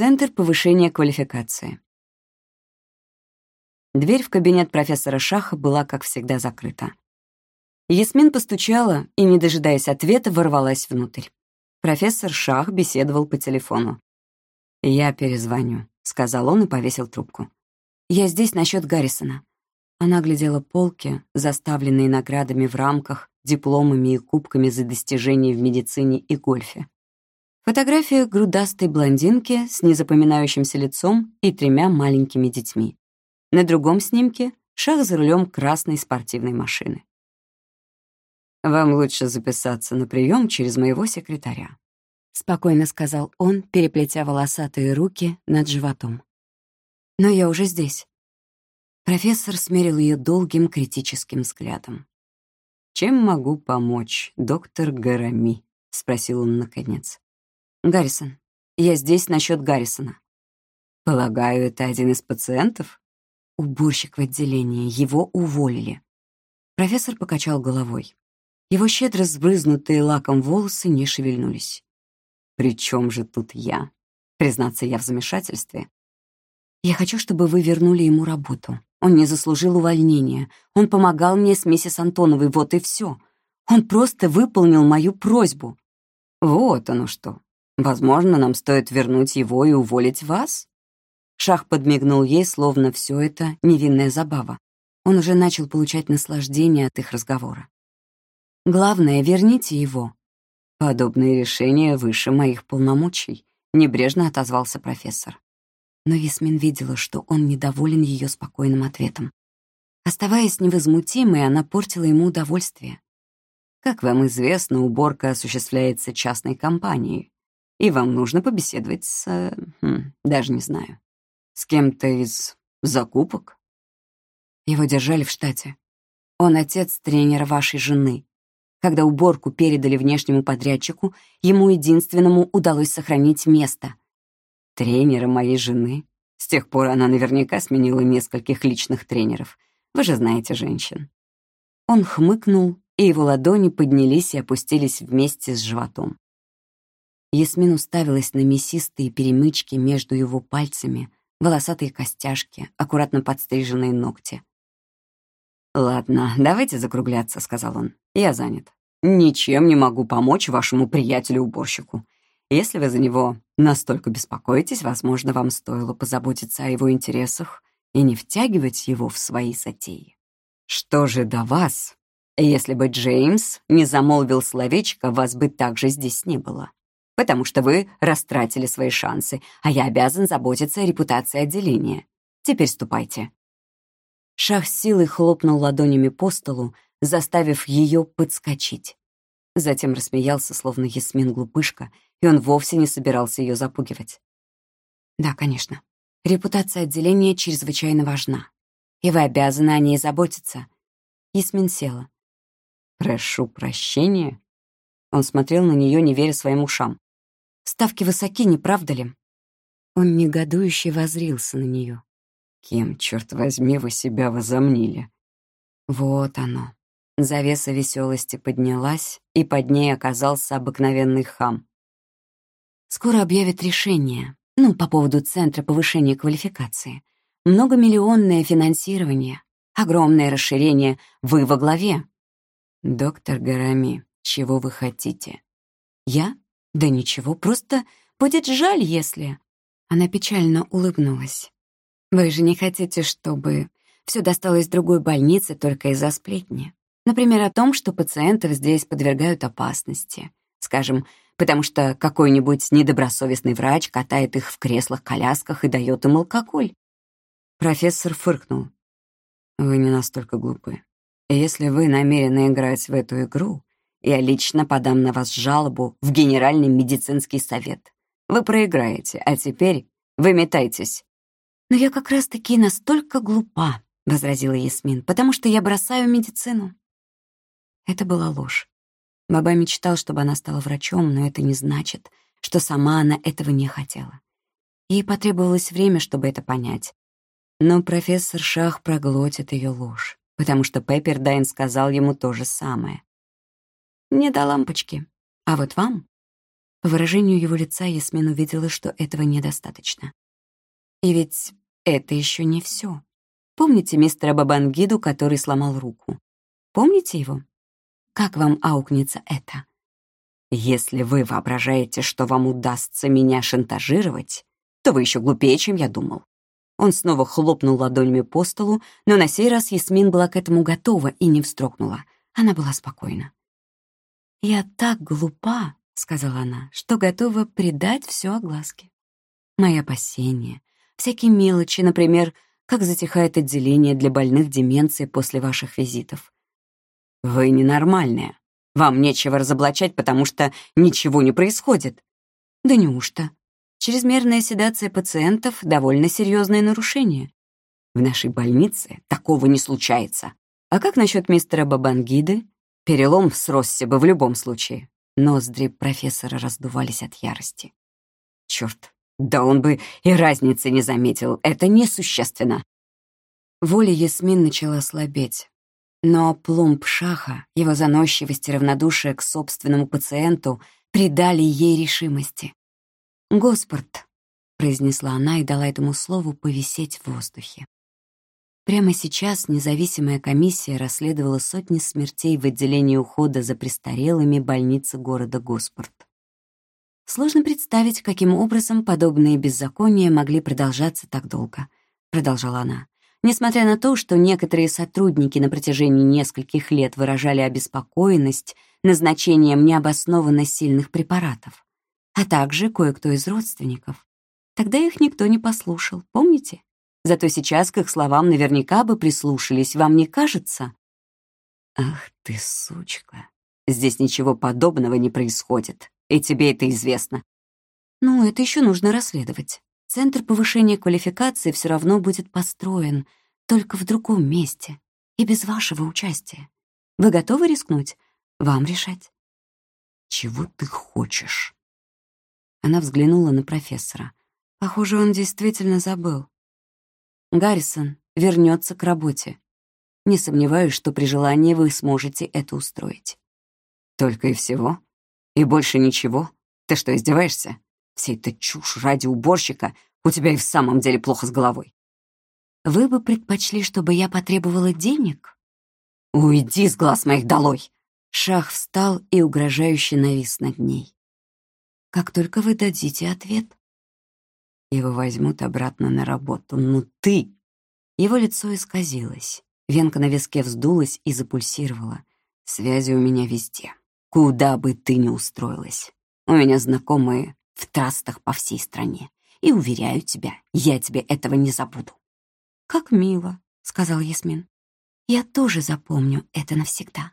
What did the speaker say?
Центр повышения квалификации. Дверь в кабинет профессора Шаха была, как всегда, закрыта. Ясмин постучала и, не дожидаясь ответа, ворвалась внутрь. Профессор Шах беседовал по телефону. «Я перезвоню», — сказал он и повесил трубку. «Я здесь насчет Гаррисона». Она глядела полки, заставленные наградами в рамках, дипломами и кубками за достижения в медицине и гольфе. Фотография грудастой блондинки с незапоминающимся лицом и тремя маленькими детьми. На другом снимке — Шах за рулем красной спортивной машины. «Вам лучше записаться на прием через моего секретаря», — спокойно сказал он, переплетя волосатые руки над животом. «Но я уже здесь». Профессор смерил ее долгим критическим взглядом. «Чем могу помочь, доктор Гарами?» — спросил он наконец. «Гаррисон. Я здесь насчет Гаррисона». «Полагаю, это один из пациентов?» уборщик в отделении, его уволили. Профессор покачал головой. Его щедро сбрызнутые лаком волосы не шевельнулись. «При чем же тут я? Признаться, я в замешательстве. Я хочу, чтобы вы вернули ему работу. Он не заслужил увольнения. Он помогал мне с миссис Антоновой, вот и все. Он просто выполнил мою просьбу. Вот оно что. Возможно, нам стоит вернуть его и уволить вас? Шах подмигнул ей, словно все это невинная забава. Он уже начал получать наслаждение от их разговора. «Главное, верните его». «Подобные решения выше моих полномочий», — небрежно отозвался профессор. Но Ясмин видела, что он недоволен ее спокойным ответом. Оставаясь невозмутимой, она портила ему удовольствие. «Как вам известно, уборка осуществляется частной компанией, и вам нужно побеседовать с... Э, хм, даже не знаю, с кем-то из закупок? Его держали в штате. Он отец тренера вашей жены. Когда уборку передали внешнему подрядчику, ему единственному удалось сохранить место. Тренера моей жены. С тех пор она наверняка сменила нескольких личных тренеров. Вы же знаете женщин. Он хмыкнул, и его ладони поднялись и опустились вместе с животом. Ясмин уставилась на мясистые перемычки между его пальцами, волосатые костяшки, аккуратно подстриженные ногти. «Ладно, давайте закругляться», — сказал он. «Я занят. Ничем не могу помочь вашему приятелю-уборщику. Если вы за него настолько беспокоитесь, возможно, вам стоило позаботиться о его интересах и не втягивать его в свои затеи. Что же до вас? Если бы Джеймс не замолвил словечко, вас бы также здесь не было потому что вы растратили свои шансы, а я обязан заботиться о репутации отделения. Теперь ступайте». Шах силой хлопнул ладонями по столу, заставив ее подскочить. Затем рассмеялся, словно Ясмин глупышка, и он вовсе не собирался ее запугивать. «Да, конечно. Репутация отделения чрезвычайно важна, и вы обязаны о ней заботиться». Ясмин села. «Прошу прощения». Он смотрел на нее, не веря своим ушам. Ставки высоки, не правда ли?» Он негодующе возрился на нее. «Кем, черт возьми, вы себя возомнили?» Вот оно. Завеса веселости поднялась, и под ней оказался обыкновенный хам. «Скоро объявят решение, ну, по поводу Центра повышения квалификации. Многомиллионное финансирование, огромное расширение, вы во главе». «Доктор Гарами, чего вы хотите?» «Я? «Да ничего, просто будет жаль, если...» Она печально улыбнулась. «Вы же не хотите, чтобы все досталось другой больнице только из-за сплетни? Например, о том, что пациентов здесь подвергают опасности. Скажем, потому что какой-нибудь недобросовестный врач катает их в креслах-колясках и дает им алкоголь». Профессор фыркнул. «Вы не настолько глупы. Если вы намерены играть в эту игру, я лично подам на вас жалобу в Генеральный медицинский совет. Вы проиграете, а теперь выметайтесь». «Но я как раз-таки настолько глупа», — возразила Ясмин, «потому что я бросаю медицину». Это была ложь. Баба мечтал, чтобы она стала врачом, но это не значит, что сама она этого не хотела. Ей потребовалось время, чтобы это понять. Но профессор Шах проглотит ее ложь, потому что Пеппердайн сказал ему то же самое. Не до лампочки. А вот вам По выражению его лица Ясмин увидела, что этого недостаточно. И ведь это еще не все. Помните мистера Бабангиду, который сломал руку? Помните его? Как вам аукнется это? Если вы воображаете, что вам удастся меня шантажировать, то вы еще глупее, чем я думал. Он снова хлопнул ладонями по столу, но на сей раз Ясмин была к этому готова и не встрогнула. Она была спокойна. «Я так глупа», — сказала она, — «что готова предать все огласке. Мои опасения, всякие мелочи, например, как затихает отделение для больных деменцией после ваших визитов. Вы ненормальная. Вам нечего разоблачать, потому что ничего не происходит. Да неужто? Чрезмерная седация пациентов — довольно серьезное нарушение. В нашей больнице такого не случается. А как насчет мистера Бабангиды? Перелом сросся бы в любом случае. Ноздри профессора раздувались от ярости. Черт, да он бы и разницы не заметил. Это несущественно. Воля Ясмин начала слабеть. Но пломб Шаха, его заносчивость и равнодушие к собственному пациенту придали ей решимости. «Госпорт», — произнесла она и дала этому слову повисеть в воздухе. Прямо сейчас независимая комиссия расследовала сотни смертей в отделении ухода за престарелыми больницы города Госпорт. Сложно представить, каким образом подобные беззакония могли продолжаться так долго, продолжала она. Несмотря на то, что некоторые сотрудники на протяжении нескольких лет выражали обеспокоенность назначением необоснованно сильных препаратов а также кое-кто из родственников. Тогда их никто не послушал, помните? Зато сейчас к их словам наверняка бы прислушались, вам не кажется? Ах ты, сучка, здесь ничего подобного не происходит, и тебе это известно. Ну, это еще нужно расследовать. Центр повышения квалификации все равно будет построен, только в другом месте и без вашего участия. Вы готовы рискнуть? Вам решать. Чего ты хочешь? Она взглянула на профессора. Похоже, он действительно забыл. Гаррисон вернется к работе. Не сомневаюсь, что при желании вы сможете это устроить. Только и всего? И больше ничего? Ты что, издеваешься? Вся эта чушь ради уборщика у тебя и в самом деле плохо с головой. Вы бы предпочли, чтобы я потребовала денег? Уйди с глаз моих долой! Шах встал и угрожающе навис над ней как только вы дадите ответ. Его возьмут обратно на работу. Ну ты! Его лицо исказилось. Венка на виске вздулась и запульсировала. Связи у меня везде. Куда бы ты ни устроилась. У меня знакомые в трастах по всей стране. И уверяю тебя, я тебе этого не забуду. «Как мило», — сказал Ясмин. «Я тоже запомню это навсегда».